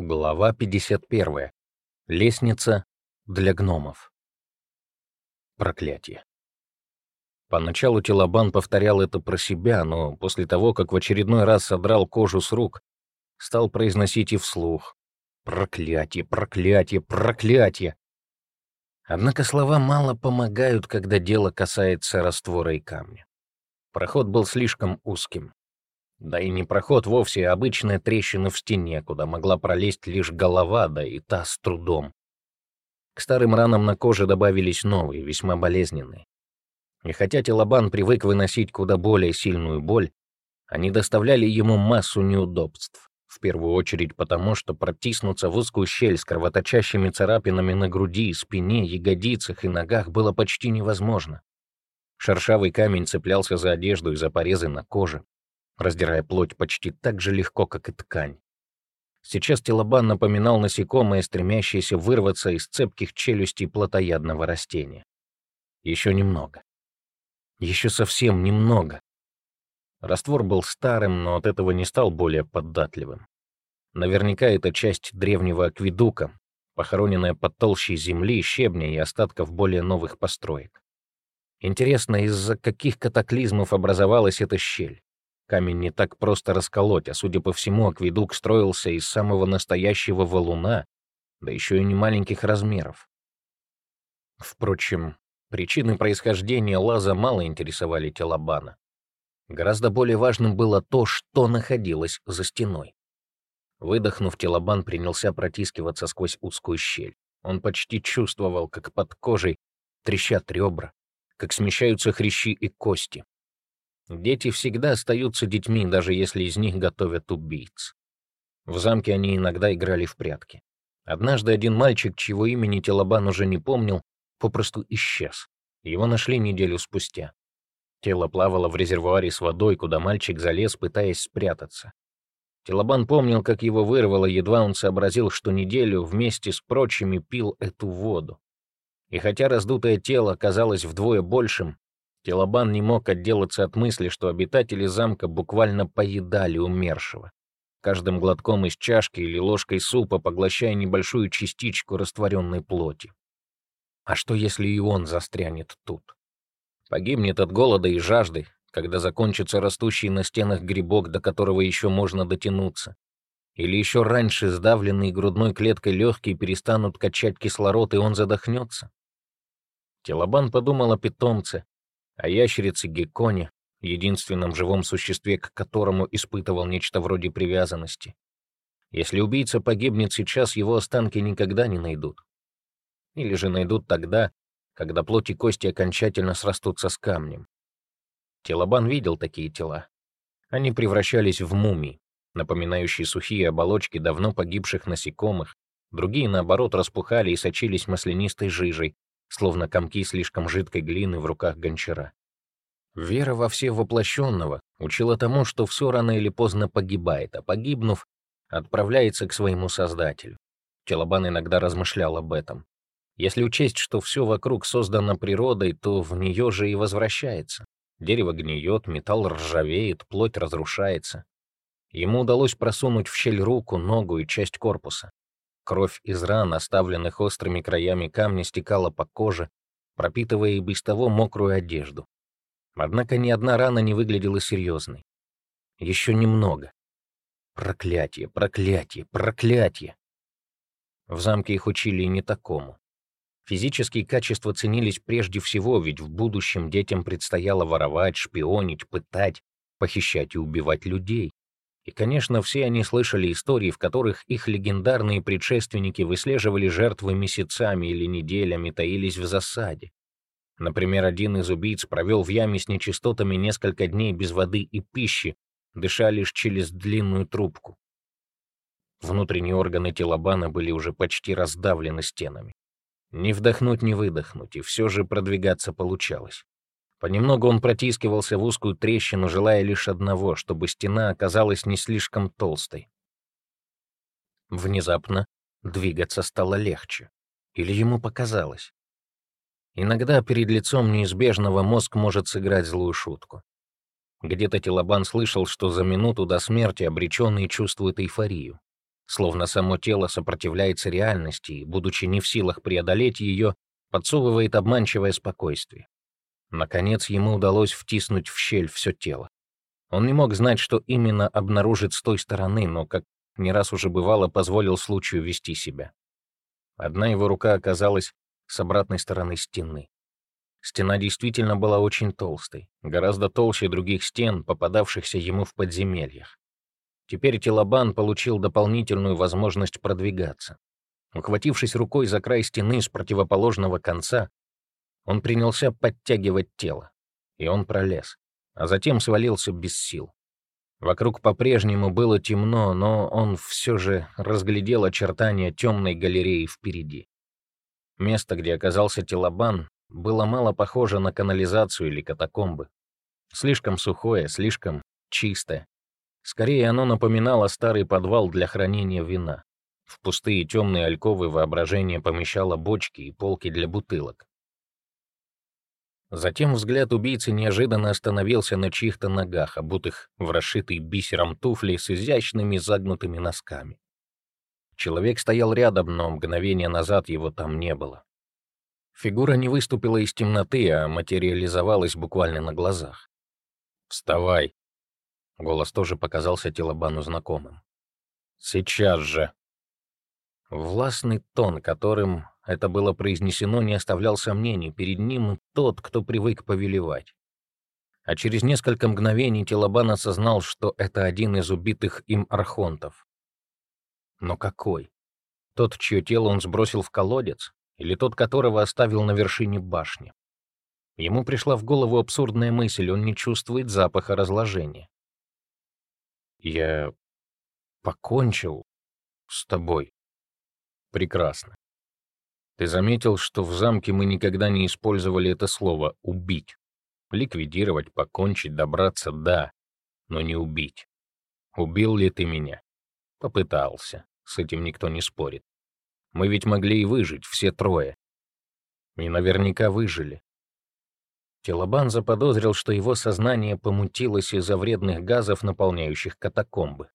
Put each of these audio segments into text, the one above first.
Глава 51. Лестница для гномов. Проклятие. Поначалу Телобан повторял это про себя, но после того, как в очередной раз содрал кожу с рук, стал произносить и вслух. Проклятие, проклятие, проклятие. Однако слова мало помогают, когда дело касается раствора и камня. Проход был слишком узким. Да и не проход вовсе, а обычная трещина в стене, куда могла пролезть лишь голова, да и та с трудом. К старым ранам на коже добавились новые, весьма болезненные. И хотя Телобан привык выносить куда более сильную боль, они доставляли ему массу неудобств. В первую очередь потому, что протиснуться в узкую щель с кровоточащими царапинами на груди, спине, ягодицах и ногах было почти невозможно. Шершавый камень цеплялся за одежду и за порезы на коже раздирая плоть почти так же легко, как и ткань. Сейчас телобан напоминал насекомое, стремящееся вырваться из цепких челюстей плотоядного растения. Еще немного. Еще совсем немного. Раствор был старым, но от этого не стал более податливым. Наверняка это часть древнего акведука, похороненная под толщей земли, щебня и остатков более новых построек. Интересно, из-за каких катаклизмов образовалась эта щель? Камень не так просто расколоть, а, судя по всему, акведук строился из самого настоящего валуна, да еще и не маленьких размеров. Впрочем, причины происхождения лаза мало интересовали Телобана. Гораздо более важным было то, что находилось за стеной. Выдохнув, Телобан принялся протискиваться сквозь узкую щель. Он почти чувствовал, как под кожей трещат ребра, как смещаются хрящи и кости, Дети всегда остаются детьми, даже если из них готовят убийц. В замке они иногда играли в прятки. Однажды один мальчик, чьего имени Телобан уже не помнил, попросту исчез. Его нашли неделю спустя. Тело плавало в резервуаре с водой, куда мальчик залез, пытаясь спрятаться. Телобан помнил, как его вырвало, едва он сообразил, что неделю вместе с прочими пил эту воду. И хотя раздутое тело казалось вдвое большим, Телобан не мог отделаться от мысли, что обитатели замка буквально поедали умершего. Каждым глотком из чашки или ложкой супа поглощая небольшую частичку растворенной плоти. А что, если и он застрянет тут? Погибнет от голода и жажды, когда закончится растущий на стенах грибок, до которого еще можно дотянуться. Или еще раньше сдавленные грудной клеткой легкие перестанут качать кислород, и он задохнется? Телобан подумал о питомце, о ящерице Гекконе, единственном живом существе, к которому испытывал нечто вроде привязанности. Если убийца погибнет сейчас, его останки никогда не найдут. Или же найдут тогда, когда плоть и кости окончательно срастутся с камнем. Телобан видел такие тела. Они превращались в мумии, напоминающие сухие оболочки давно погибших насекомых, другие, наоборот, распухали и сочились маслянистой жижей, словно комки слишком жидкой глины в руках гончара. Вера во все воплощенного учила тому, что все рано или поздно погибает, а погибнув, отправляется к своему Создателю. Челобан иногда размышлял об этом. Если учесть, что все вокруг создано природой, то в нее же и возвращается. Дерево гниет, металл ржавеет, плоть разрушается. Ему удалось просунуть в щель руку, ногу и часть корпуса. Кровь из ран, оставленных острыми краями камня, стекала по коже, пропитывая и без того мокрую одежду. Однако ни одна рана не выглядела серьезной. Еще немного. Проклятие, проклятие, проклятие. В замке их учили и не такому. Физические качества ценились прежде всего, ведь в будущем детям предстояло воровать, шпионить, пытать, похищать и убивать людей. И, конечно, все они слышали истории, в которых их легендарные предшественники выслеживали жертвы месяцами или неделями, таились в засаде. Например, один из убийц провел в яме с нечистотами несколько дней без воды и пищи, дыша лишь через длинную трубку. Внутренние органы Телобана были уже почти раздавлены стенами. Ни вдохнуть, ни выдохнуть, и все же продвигаться получалось. Понемногу он протискивался в узкую трещину, желая лишь одного, чтобы стена оказалась не слишком толстой. Внезапно двигаться стало легче. Или ему показалось? Иногда перед лицом неизбежного мозг может сыграть злую шутку. Где-то Телобан слышал, что за минуту до смерти обреченный чувствует эйфорию. словно само тело сопротивляется реальности и, будучи не в силах преодолеть ее, подсовывает обманчивое спокойствие. Наконец ему удалось втиснуть в щель все тело. Он не мог знать, что именно обнаружит с той стороны, но, как не раз уже бывало, позволил случаю вести себя. Одна его рука оказалась с обратной стороны стены. Стена действительно была очень толстой, гораздо толще других стен, попадавшихся ему в подземельях. Теперь Телобан получил дополнительную возможность продвигаться. Ухватившись рукой за край стены с противоположного конца, он принялся подтягивать тело, и он пролез, а затем свалился без сил. Вокруг по-прежнему было темно, но он все же разглядел очертания темной галереи впереди. Место, где оказался Телобан, было мало похоже на канализацию или катакомбы. Слишком сухое, слишком чистое. Скорее, оно напоминало старый подвал для хранения вина. В пустые темные альковы воображение помещало бочки и полки для бутылок. Затем взгляд убийцы неожиданно остановился на чьих-то ногах, обутых в расшитый бисером туфли с изящными загнутыми носками. Человек стоял рядом, но мгновение назад его там не было. Фигура не выступила из темноты, а материализовалась буквально на глазах. «Вставай!» Голос тоже показался Телобану знакомым. «Сейчас же!» Властный тон, которым это было произнесено, не оставлял сомнений. Перед ним тот, кто привык повелевать. А через несколько мгновений Телобан осознал, что это один из убитых им архонтов. Но какой? Тот, чье тело он сбросил в колодец? Или тот, которого оставил на вершине башни? Ему пришла в голову абсурдная мысль, он не чувствует запаха разложения. Я покончил с тобой. Прекрасно. Ты заметил, что в замке мы никогда не использовали это слово «убить». Ликвидировать, покончить, добраться — да, но не убить. Убил ли ты меня? Попытался. С этим никто не спорит. Мы ведь могли и выжить, все трое. И наверняка выжили. Телобан заподозрил, что его сознание помутилось из-за вредных газов, наполняющих катакомбы.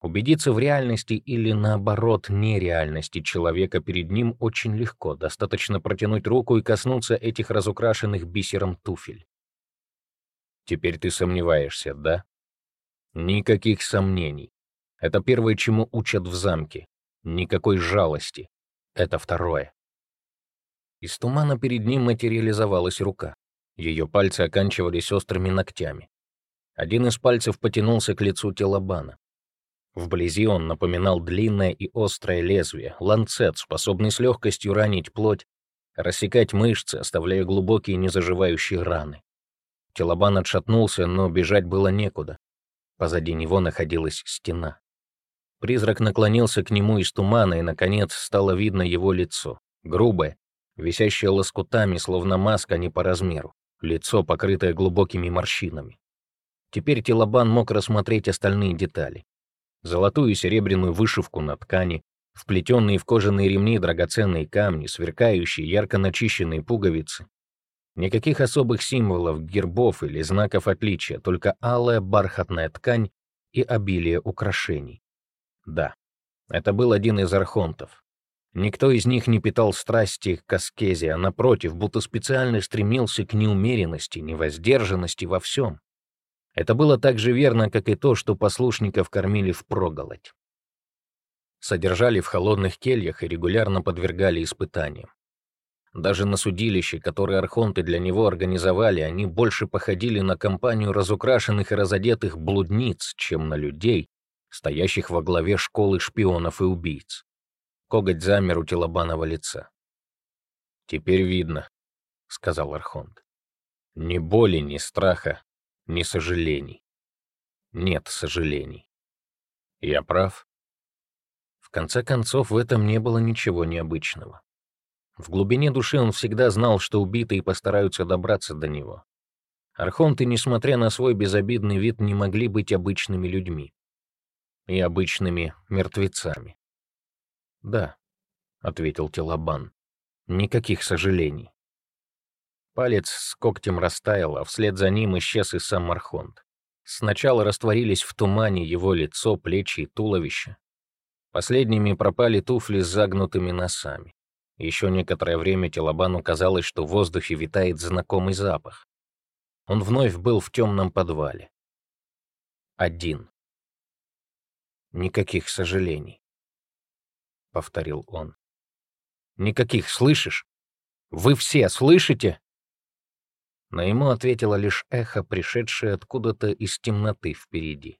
Убедиться в реальности или, наоборот, нереальности человека перед ним очень легко, достаточно протянуть руку и коснуться этих разукрашенных бисером туфель. Теперь ты сомневаешься, да? Никаких сомнений. Это первое, чему учат в замке. Никакой жалости. Это второе. Из тумана перед ним материализовалась рука. Ее пальцы оканчивались острыми ногтями. Один из пальцев потянулся к лицу Телобана. Вблизи он напоминал длинное и острое лезвие, ланцет, способный с легкостью ранить плоть, рассекать мышцы, оставляя глубокие незаживающие раны. Телобан отшатнулся, но бежать было некуда. Позади него находилась стена. Призрак наклонился к нему из тумана, и, наконец, стало видно его лицо. Грубое, висящее лоскутами, словно маска не по размеру лицо, покрытое глубокими морщинами. Теперь Телобан мог рассмотреть остальные детали. Золотую и серебряную вышивку на ткани, вплетенные в кожаные ремни драгоценные камни, сверкающие, ярко начищенные пуговицы. Никаких особых символов, гербов или знаков отличия, только алая бархатная ткань и обилие украшений. Да, это был один из архонтов. Никто из них не питал страсти к аскезе, а напротив, будто специально стремился к неумеренности, невоздержанности во всем. Это было так же верно, как и то, что послушников кормили впроголодь. Содержали в холодных кельях и регулярно подвергали испытаниям. Даже на судилище, которое архонты для него организовали, они больше походили на компанию разукрашенных и разодетых блудниц, чем на людей, стоящих во главе школы шпионов и убийц. Коготь замер у Телобанова лица. «Теперь видно», — сказал Архонт. «Ни боли, ни страха, ни сожалений. Нет сожалений. Я прав?» В конце концов, в этом не было ничего необычного. В глубине души он всегда знал, что убитые постараются добраться до него. Архонты, несмотря на свой безобидный вид, не могли быть обычными людьми и обычными мертвецами. «Да», — ответил Телобан. «Никаких сожалений». Палец с когтем растаял, а вслед за ним исчез и сам Мархонт. Сначала растворились в тумане его лицо, плечи и туловище. Последними пропали туфли с загнутыми носами. Еще некоторое время Телобану казалось, что в воздухе витает знакомый запах. Он вновь был в темном подвале. Один. «Никаких сожалений», — повторил он. «Никаких, слышишь? Вы все слышите?» Но ему ответило лишь эхо, пришедшее откуда-то из темноты впереди.